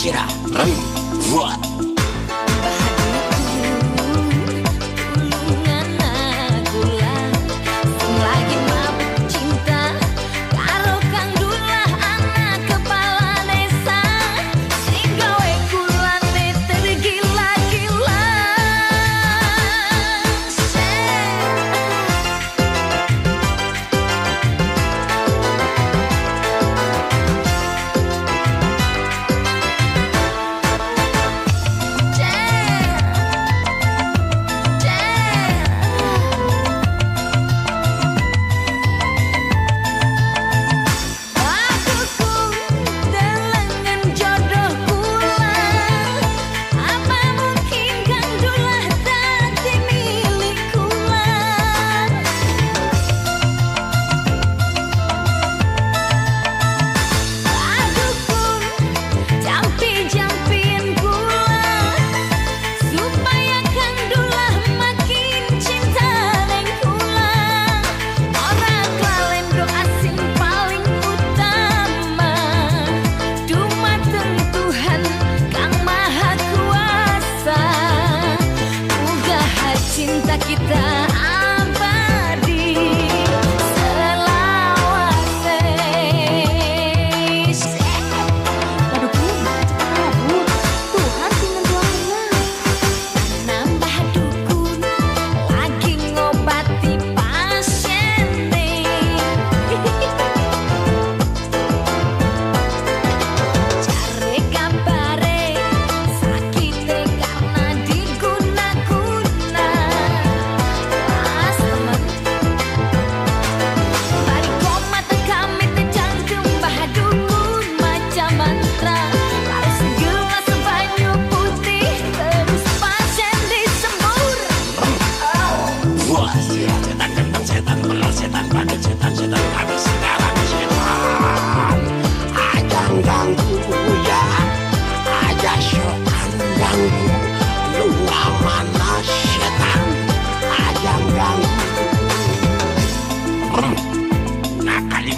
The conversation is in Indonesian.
вчера. Вот. gua Setan kentang, setan belal, setan setan, setan sekarang setan ganggu ya, aja ganggu mana setan, ganggu Nah kali